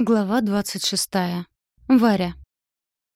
Глава 26. Варя.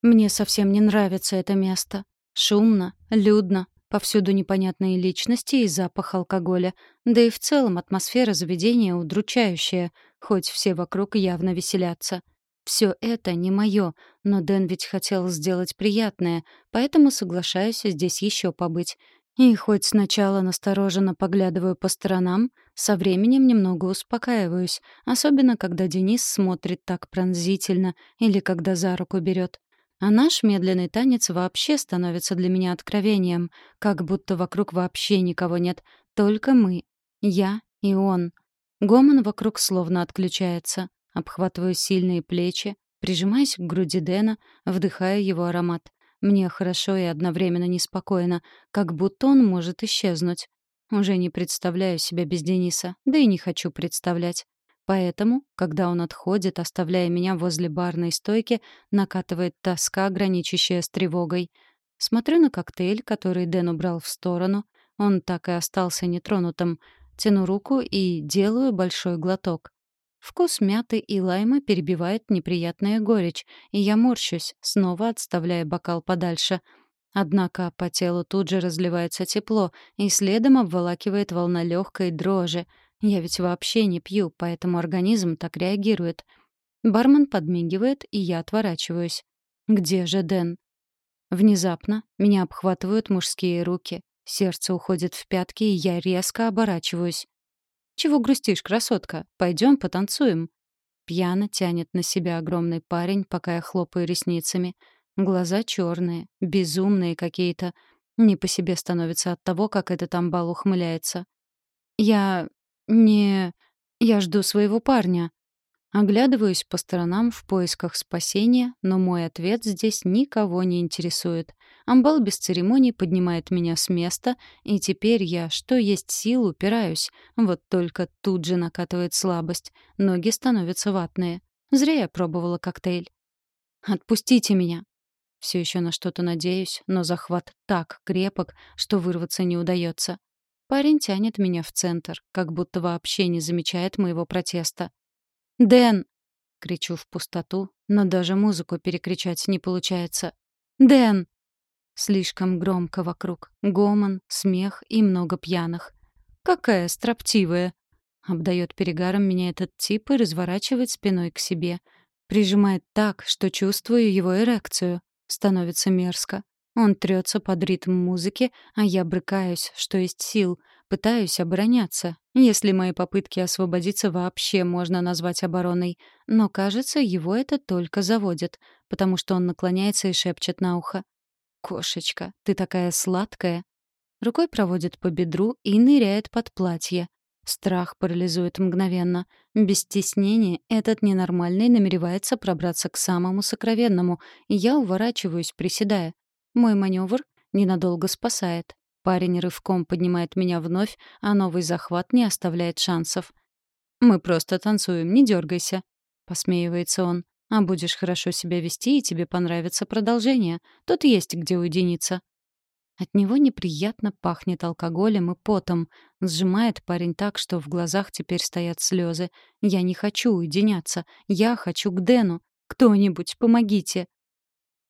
Мне совсем не нравится это место. Шумно, людно, повсюду непонятные личности и запах алкоголя. Да и в целом атмосфера заведения удручающая, хоть все вокруг явно веселятся. Все это не мое, но Дэн ведь хотел сделать приятное, поэтому соглашаюсь здесь еще побыть. И хоть сначала настороженно поглядываю по сторонам, со временем немного успокаиваюсь, особенно когда Денис смотрит так пронзительно или когда за руку берет. А наш медленный танец вообще становится для меня откровением, как будто вокруг вообще никого нет, только мы, я и он. Гомон вокруг словно отключается. Обхватываю сильные плечи, прижимаясь к груди Дэна, вдыхая его аромат. Мне хорошо и одновременно неспокойно, как будто он может исчезнуть. Уже не представляю себя без Дениса, да и не хочу представлять. Поэтому, когда он отходит, оставляя меня возле барной стойки, накатывает тоска, граничащая с тревогой. Смотрю на коктейль, который Дэн убрал в сторону. Он так и остался нетронутым. Тяну руку и делаю большой глоток. Вкус мяты и лайма перебивает неприятная горечь, и я морщусь, снова отставляя бокал подальше. Однако по телу тут же разливается тепло, и следом обволакивает волна легкой дрожи. Я ведь вообще не пью, поэтому организм так реагирует. Бармен подмигивает, и я отворачиваюсь. Где же Дэн? Внезапно меня обхватывают мужские руки. Сердце уходит в пятки, и я резко оборачиваюсь. «Чего грустишь, красотка? Пойдем потанцуем». Пьяно тянет на себя огромный парень, пока я хлопаю ресницами. Глаза черные, безумные какие-то. Не по себе становится от того, как этот амбал ухмыляется. «Я... не... я жду своего парня», Оглядываюсь по сторонам в поисках спасения, но мой ответ здесь никого не интересует. Амбал без церемоний поднимает меня с места, и теперь я, что есть сил, упираюсь. Вот только тут же накатывает слабость. Ноги становятся ватные. Зря я пробовала коктейль. «Отпустите меня!» Все еще на что-то надеюсь, но захват так крепок, что вырваться не удается. Парень тянет меня в центр, как будто вообще не замечает моего протеста. «Дэн!» — кричу в пустоту, но даже музыку перекричать не получается. «Дэн!» Слишком громко вокруг. Гомон, смех и много пьяных. «Какая строптивая!» Обдает перегаром меня этот тип и разворачивает спиной к себе. Прижимает так, что чувствую его эрекцию. Становится мерзко. Он трется под ритм музыки, а я брыкаюсь, что есть сил — Пытаюсь обороняться, если мои попытки освободиться вообще можно назвать обороной. Но, кажется, его это только заводит, потому что он наклоняется и шепчет на ухо. «Кошечка, ты такая сладкая!» Рукой проводит по бедру и ныряет под платье. Страх парализует мгновенно. Без стеснения этот ненормальный намеревается пробраться к самому сокровенному, и я уворачиваюсь, приседая. Мой маневр ненадолго спасает. Парень рывком поднимает меня вновь, а новый захват не оставляет шансов. «Мы просто танцуем, не дергайся», — посмеивается он. «А будешь хорошо себя вести, и тебе понравится продолжение. Тут есть где уединиться». От него неприятно пахнет алкоголем и потом. Сжимает парень так, что в глазах теперь стоят слезы. «Я не хочу уединяться. Я хочу к Дэну. Кто-нибудь, помогите!»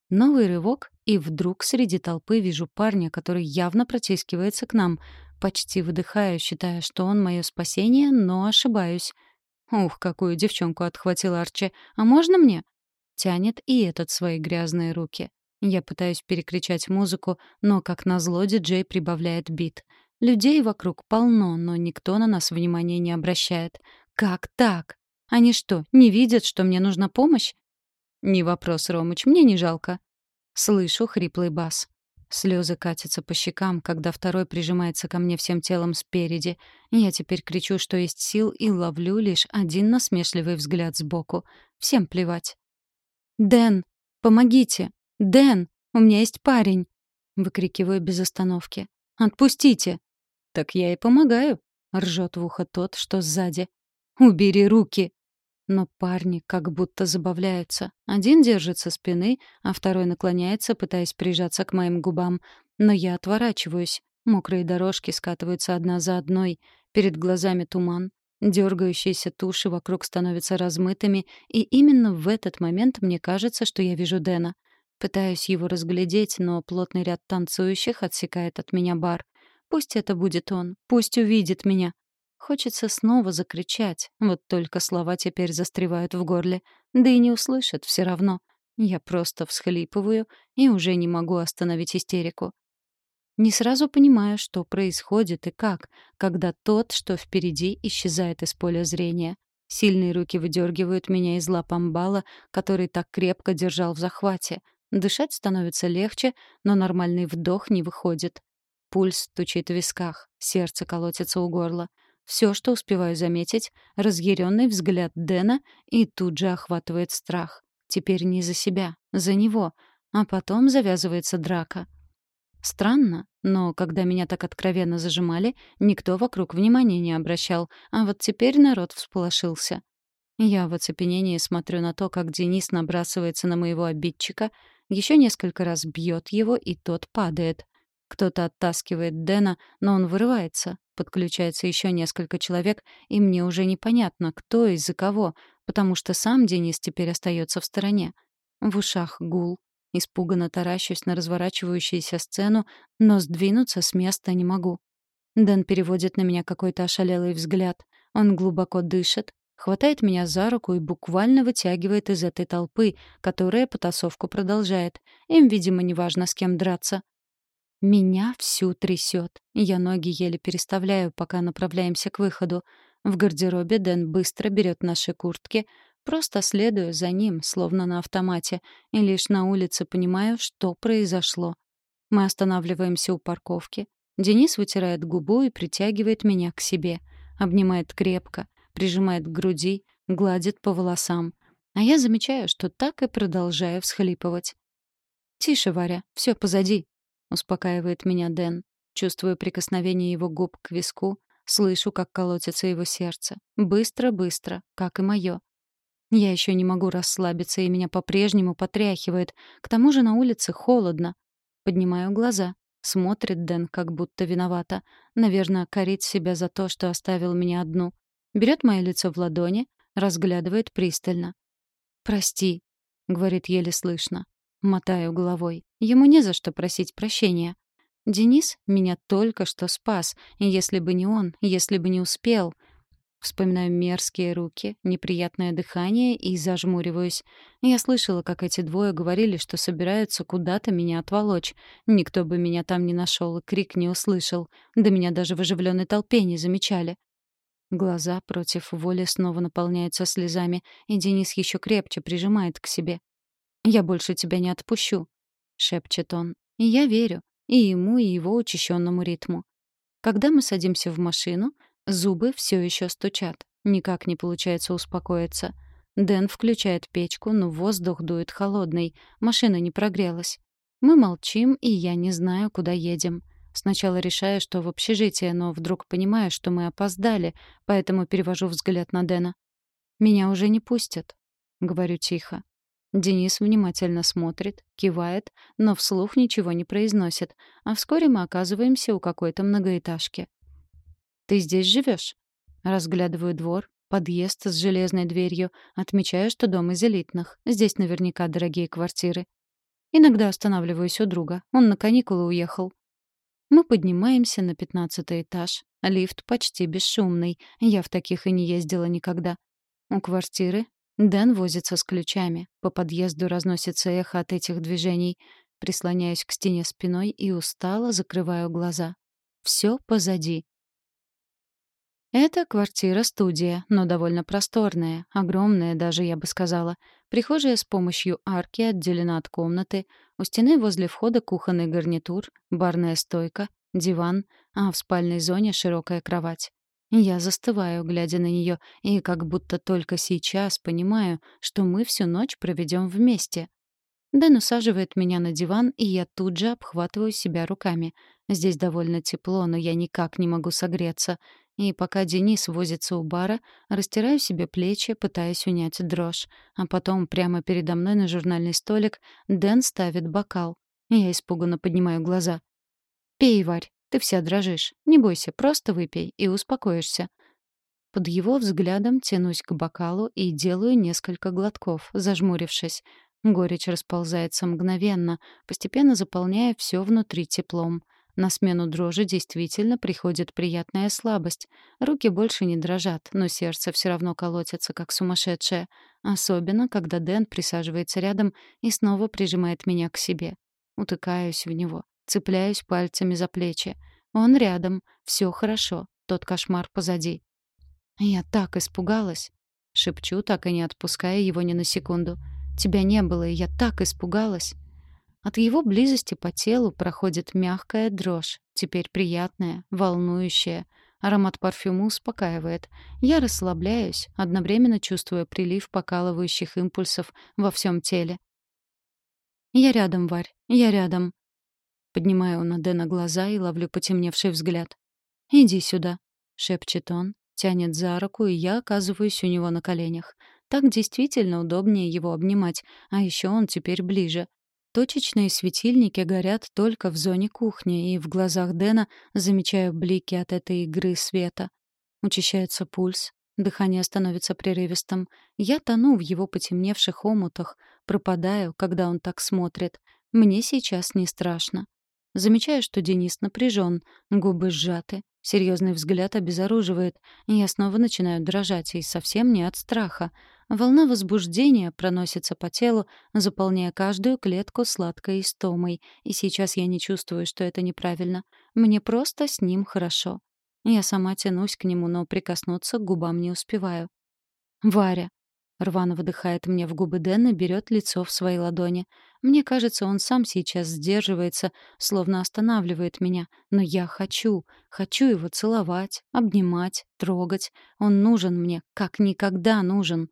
Новый рывок, и вдруг среди толпы вижу парня, который явно протискивается к нам. Почти выдыхаю, считая, что он мое спасение, но ошибаюсь. «Ух, какую девчонку отхватил Арчи! А можно мне?» Тянет и этот свои грязные руки. Я пытаюсь перекричать музыку, но, как назло, диджей прибавляет бит. Людей вокруг полно, но никто на нас внимания не обращает. Как так? Они что, не видят, что мне нужна помощь? «Не вопрос, Ромыч, мне не жалко». Слышу хриплый бас. Слезы катятся по щекам, когда второй прижимается ко мне всем телом спереди. Я теперь кричу, что есть сил, и ловлю лишь один насмешливый взгляд сбоку. Всем плевать. «Дэн, помогите! Дэн, у меня есть парень!» Выкрикиваю без остановки. «Отпустите!» «Так я и помогаю!» — ржет в ухо тот, что сзади. «Убери руки!» Но парни как будто забавляются. Один держит со спины, а второй наклоняется, пытаясь прижаться к моим губам. Но я отворачиваюсь. Мокрые дорожки скатываются одна за одной. Перед глазами туман. Дергающиеся туши вокруг становятся размытыми, и именно в этот момент мне кажется, что я вижу Дэна. Пытаюсь его разглядеть, но плотный ряд танцующих отсекает от меня бар. Пусть это будет он, пусть увидит меня. Хочется снова закричать, вот только слова теперь застревают в горле, да и не услышат все равно. Я просто всхлипываю и уже не могу остановить истерику. Не сразу понимаю, что происходит и как, когда тот, что впереди, исчезает из поля зрения. Сильные руки выдергивают меня из лап амбала, который так крепко держал в захвате. Дышать становится легче, но нормальный вдох не выходит. Пульс стучит в висках, сердце колотится у горла. Все, что успеваю заметить, разъяренный взгляд Дэна и тут же охватывает страх. Теперь не за себя, за него. А потом завязывается драка. Странно, но когда меня так откровенно зажимали, никто вокруг внимания не обращал, а вот теперь народ всполошился. Я в оцепенении смотрю на то, как Денис набрасывается на моего обидчика, еще несколько раз бьет его, и тот падает. Кто-то оттаскивает Дэна, но он вырывается. Подключается еще несколько человек, и мне уже непонятно, кто и за кого, потому что сам Денис теперь остается в стороне. В ушах гул, Испуганно таращусь на разворачивающуюся сцену, но сдвинуться с места не могу. Дэн переводит на меня какой-то ошалелый взгляд. Он глубоко дышит, хватает меня за руку и буквально вытягивает из этой толпы, которая потасовку продолжает. Им, видимо, неважно, с кем драться. Меня всю трясет. Я ноги еле переставляю, пока направляемся к выходу. В гардеробе Дэн быстро берет наши куртки, Просто следую за ним, словно на автомате, и лишь на улице понимаю, что произошло. Мы останавливаемся у парковки. Денис вытирает губу и притягивает меня к себе. Обнимает крепко, прижимает к груди, гладит по волосам. А я замечаю, что так и продолжаю всхлипывать. «Тише, Варя, все позади», — успокаивает меня Дэн. Чувствую прикосновение его губ к виску, слышу, как колотится его сердце. Быстро-быстро, как и мое. Я еще не могу расслабиться, и меня по-прежнему потряхивает. К тому же на улице холодно. Поднимаю глаза. Смотрит Дэн, как будто виновата. Наверное, корит себя за то, что оставил меня одну. Берет мое лицо в ладони, разглядывает пристально. «Прости», — говорит еле слышно. Мотаю головой. Ему не за что просить прощения. Денис меня только что спас, и если бы не он, если бы не успел, Вспоминаю мерзкие руки, неприятное дыхание и зажмуриваюсь. Я слышала, как эти двое говорили, что собираются куда-то меня отволочь. Никто бы меня там не нашел и крик не услышал. Да меня даже в оживленной толпе не замечали. Глаза против воли снова наполняются слезами, и Денис еще крепче прижимает к себе. «Я больше тебя не отпущу», — шепчет он. И я верю. И ему, и его учащенному ритму. Когда мы садимся в машину, Зубы все еще стучат. Никак не получается успокоиться. Дэн включает печку, но воздух дует холодный. Машина не прогрелась. Мы молчим, и я не знаю, куда едем. Сначала решаю, что в общежитие, но вдруг понимаю, что мы опоздали, поэтому перевожу взгляд на Дэна. «Меня уже не пустят», — говорю тихо. Денис внимательно смотрит, кивает, но вслух ничего не произносит, а вскоре мы оказываемся у какой-то многоэтажки. Ты здесь живешь? Разглядываю двор, подъезд с железной дверью, отмечаю, что дом из элитных. Здесь наверняка дорогие квартиры. Иногда останавливаюсь у друга. Он на каникулы уехал. Мы поднимаемся на пятнадцатый этаж. Лифт почти бесшумный. Я в таких и не ездила никогда. У квартиры Дэн возится с ключами. По подъезду разносится эхо от этих движений. Прислоняюсь к стене спиной и устало закрываю глаза. Все позади. Это квартира-студия, но довольно просторная, огромная даже, я бы сказала. Прихожая с помощью арки отделена от комнаты, у стены возле входа кухонный гарнитур, барная стойка, диван, а в спальной зоне широкая кровать. Я застываю, глядя на нее, и как будто только сейчас понимаю, что мы всю ночь проведем вместе. Дэн усаживает меня на диван, и я тут же обхватываю себя руками. Здесь довольно тепло, но я никак не могу согреться. И пока Денис возится у бара, растираю себе плечи, пытаясь унять дрожь. А потом прямо передо мной на журнальный столик Дэн ставит бокал. Я испуганно поднимаю глаза. «Пей, Варь, ты вся дрожишь. Не бойся, просто выпей и успокоишься». Под его взглядом тянусь к бокалу и делаю несколько глотков, зажмурившись. Горечь расползается мгновенно, постепенно заполняя все внутри теплом. На смену дрожи действительно приходит приятная слабость. Руки больше не дрожат, но сердце все равно колотится, как сумасшедшее. Особенно, когда Дэн присаживается рядом и снова прижимает меня к себе. Утыкаюсь в него, цепляюсь пальцами за плечи. Он рядом, все хорошо, тот кошмар позади. «Я так испугалась!» — шепчу, так и не отпуская его ни на секунду. «Тебя не было, и я так испугалась!» От его близости по телу проходит мягкая дрожь, теперь приятная, волнующая. Аромат парфюма успокаивает. Я расслабляюсь, одновременно чувствуя прилив покалывающих импульсов во всем теле. «Я рядом, Варь, я рядом». Поднимаю на Дэна глаза и ловлю потемневший взгляд. «Иди сюда», — шепчет он, тянет за руку, и я оказываюсь у него на коленях. Так действительно удобнее его обнимать, а еще он теперь ближе. Точечные светильники горят только в зоне кухни, и в глазах Дэна замечаю блики от этой игры света. Учащается пульс, дыхание становится прерывистым. Я тону в его потемневших омутах, пропадаю, когда он так смотрит. Мне сейчас не страшно. Замечаю, что Денис напряжен, губы сжаты, серьезный взгляд обезоруживает. Я снова начинаю дрожать, и совсем не от страха. Волна возбуждения проносится по телу, заполняя каждую клетку сладкой истомой. И сейчас я не чувствую, что это неправильно. Мне просто с ним хорошо. Я сама тянусь к нему, но прикоснуться к губам не успеваю. «Варя!» Рвано выдыхает мне в губы Дэн и берет лицо в свои ладони. Мне кажется, он сам сейчас сдерживается, словно останавливает меня. Но я хочу, хочу его целовать, обнимать, трогать. Он нужен мне, как никогда нужен.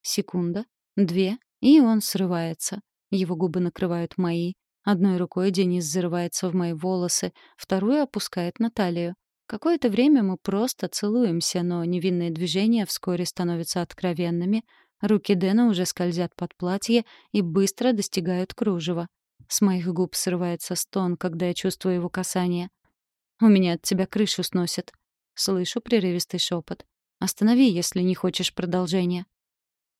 Секунда, две, и он срывается. Его губы накрывают мои. Одной рукой Денис зарывается в мои волосы, вторую опускает на талию. Какое-то время мы просто целуемся, но невинные движения вскоре становятся откровенными. Руки Дэна уже скользят под платье и быстро достигают кружева. С моих губ срывается стон, когда я чувствую его касание. «У меня от тебя крышу сносит». Слышу прерывистый шепот. «Останови, если не хочешь продолжения».